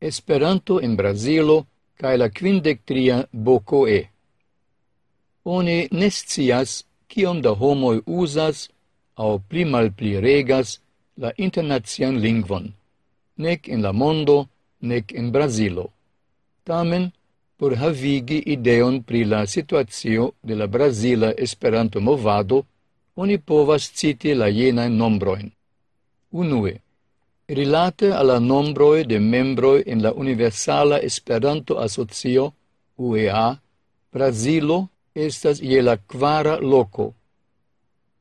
Esperanto en Brazilo cae la kvindek-tria Bokoe. Oni nescias ciom da homoj uzas au pli malpli regas la internazian lingvon, nek en la mondo, nec en Brazilo. Tamen, por havigi ideon pri la situatio de la Brasila Esperanto-movado, oni povas citi la jenain nombroin. Unue, rilate alla nombroi de membroi in la Universala Esperanto Asocio UEA, Brazilo estas je la quara loco.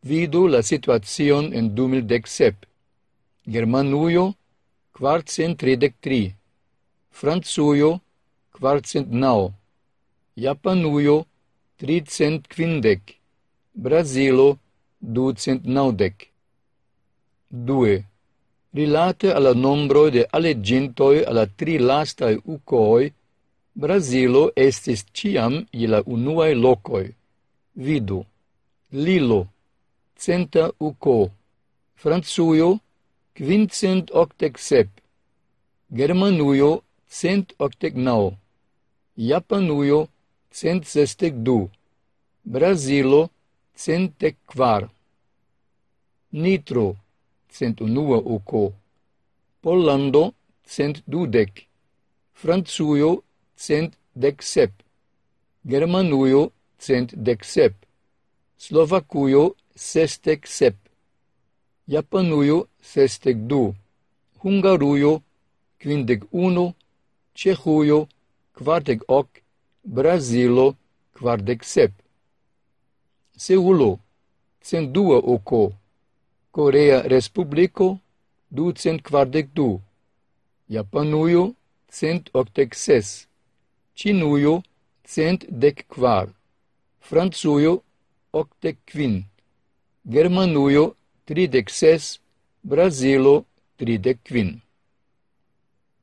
Vidu la situacion en 2017. Germanuio, 433. Franzuio, 409. Japanuio, 350. Brasilo, 290. 2. Brazilo, rilate alla nombro de allegintoi alla tri lastai ucoi, Brasilo estis ciam je la unuae locoi. Vidu, Lilo, centa uco, Franzuio. quincent octec sep, Germanuio. cent octec nau. Japanuio. cent sestec du, Brasilo, centec quar. Nitro, cent unua uco, Pollando cent dudec, Francujo cent dec sep, Germanujo cent dec sep, Slovacujo sestec sep, Japanuio sestec du, Hungaruio quindec uno, Cehuio quardec hoc, Brazilo quardec sep. Seulo cent dua oco, Korea Respubliko 242, quar, 186, octec quin, Germanuio, tridec ses, 36, tridec 35.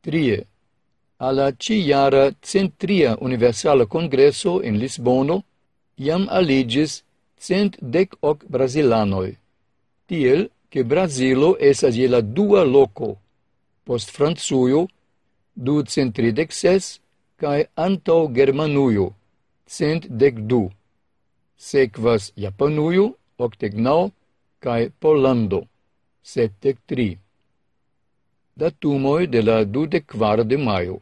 Trie. Alla ciara centria universala congresso in Lisbono iam aligis cent dec hoc brasilanoi tiel che Brasilo esas je la dua loco, post Francujo, ses, cae antau Germanujo, 112. Japanuio, octec nau, cae Pollando, 73. Datumoi de la 24 de maio.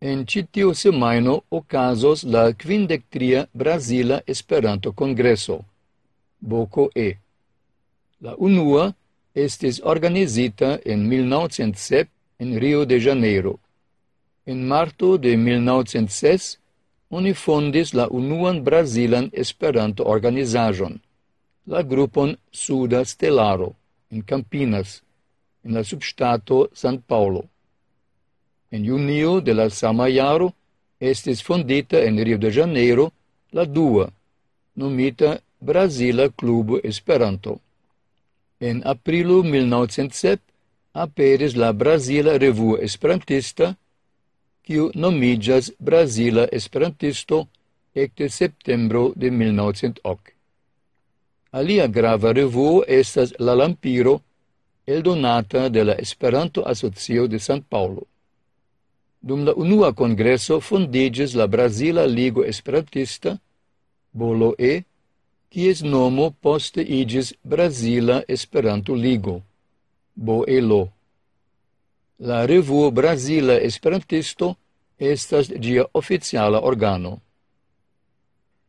En citio semaino ocasos la 53 Brasila Esperanto Congreso. Boco E. La unua estis organizita en 1907 en Rio de Janeiro. En marto de 1906 oni fondis la unuan brasilan esperanto organizajon, la grupon Suda Stellaro, en Campinas, en la substato San Paulo. En junio de la sama jaro estis fondita en Rio de Janeiro la dua, nomita Brasila Klubo Esperanto. En aprilo 1907 aperis la Brasila Revuo Esperantista, kiu nomiĝas Brasila Esperantisto ecte septembro de 1908. Alia grava revuo estas La Lampiro, eldonata de la Esperanto Asocio de San Paulo. Dum la unua congreso fondigis la Brasila Ligo Esperantista, Bolo E, quies nomo poste igis Brasila Esperanto Ligo, Boelo. La revuo Brasila Esperantisto estas dia oficiala organo.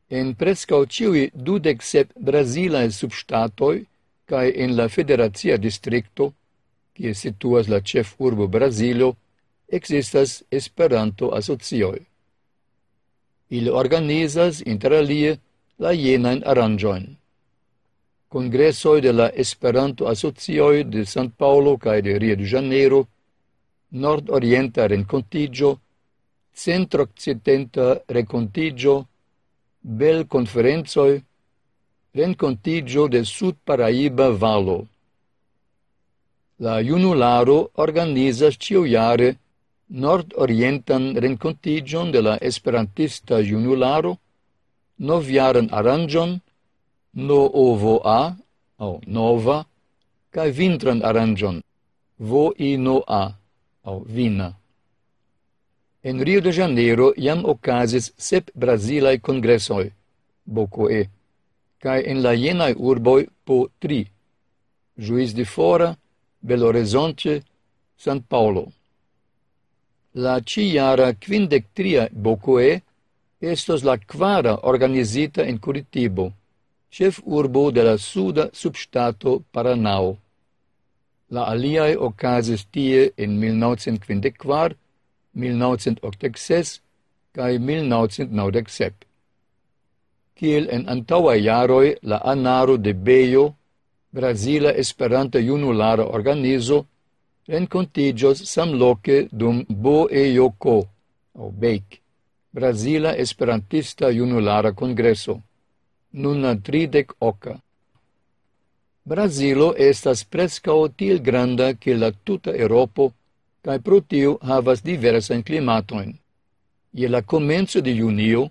En prescau ciui dudec sep Brasilae substatoi cae en la federacia districto, kie situas la cef urbo Brasilio, existas Esperanto asocioi. Il organizas interalie la jenain aranjoin. Congressoi de la Esperanto Asocioi de San Paulo cae de Rio de Janeiro, Nord-Orienta Rencontigio, Centro-Occidenta Rencontigio, Bel Conferenzoi, Rencontigio de Sud-Paraiba Valo. La Junularo organizas cioiare Nord-Orientan Rencontigion de la Esperantista Junularo, noviaran aranjon, no ovo a, au nova, kaj vintran aranĝon, voinoa, au vina. En Rio de Janeiro jam okazis sep Brazilai congressoi, boco e, kaj en la jenaj urboi po tri, Juiz de Fora, Belo Horizonte, San Paulo. La ciara quindectria Bocoe estos la quara organizita in Curitibo, chef urbo de la suda substato Paranao. La aliae ocasis tie in 1954, 1986 cae 1997. Kiel en antaua jaroi la anaro de Beio, Brasila Esperanta Junulara Organizo, rencontigios samloce dum Boeioko, au BEIC, Brasila Esperantista Junulara Congresso, nun la tridec oca. Brazilo estas prescao til granda che la tuta Europo, cae pro tiu havas diversan climatoin. Ie la comenzo de junio,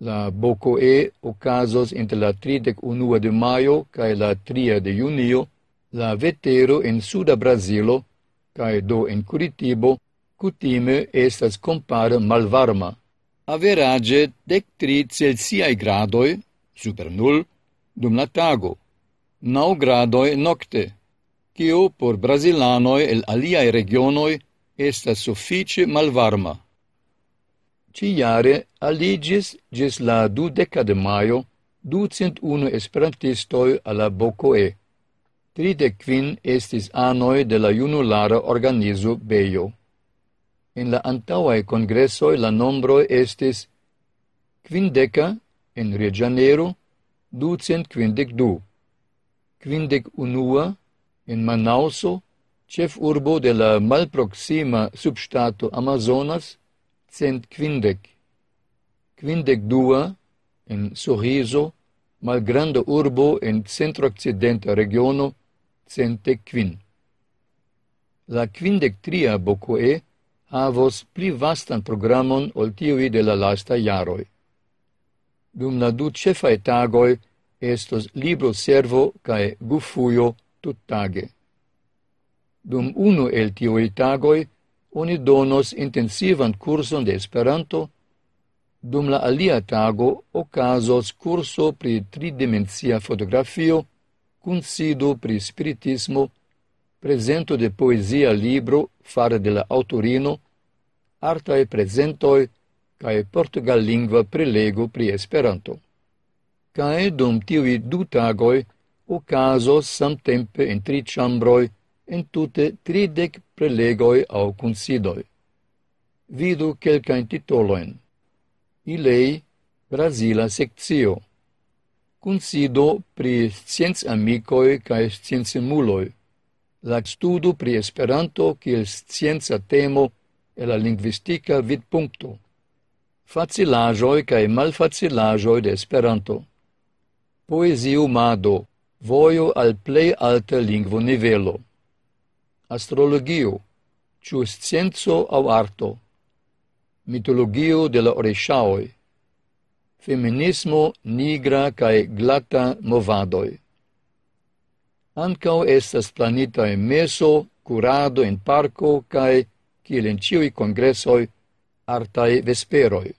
la Bocoe ocasos inter la 31 de maio cae la 3 de junio, la vetero en suda Brasilo, cae do en Curitibo, cutime estas compara malvarma average dectri celsiai gradoi super nul dum la tago, nau gradoi nocte, cio por brasilanoi el aliae regionoi estas suffice malvarma. Ciare aligis gis la dudeca de maio ducent unu esperantistoi alla Bocoe. Tridec quin estis anoi de la junulara organizo Beio. en la antauae congressoi la nombroi estis quindeca en Rio de Janeiro, ducent quindec du, quindec unua en Manauso, cef urbo de la malproxima substato Amazonas, cent quindec, quindec dua en Sorriso, malgranda urbo en centro-occidenta regiono, cent quin. La quindec tria bocoe, havos pli vastan programon ol tiui de la lasta jaroj. Dum la du cefae tagoj estos libro servo cae gufujo tuttage. Dum unu el tiui tagoj oni donos intensivan curson de Esperanto, dum la alia tago ocasos curso pri tridimensia fotografio, cun sido pri spiritismo, presento de poesia libro fare de la autorino, artae presentoi cae portugallingva prelego pri Esperanto. Cae dum tivi du tagoi ocasos samtempe in tri chambroi en tute tridec prelegoi au considoi. Vidu quelcain titoloin. Ilei, Brasila sectio. Consido pri scienz amicoi cae scienzimuloi, la studu pri Esperanto kiel scienza temo e la lingvistika vidpunkto. Facilajoi kaj malfacilajoi de Esperanto. Poeziumado, vojo al plej alta lingvo nivelo. Astrologio, ĉu scienzo aŭ arto. Mitologio de la Oreshaoi. Feminismo nigra kaj glata movadoi. Ancao estas planita in meso, curado in parco, cae, kiel in ciui congressoi, artae vesperoi.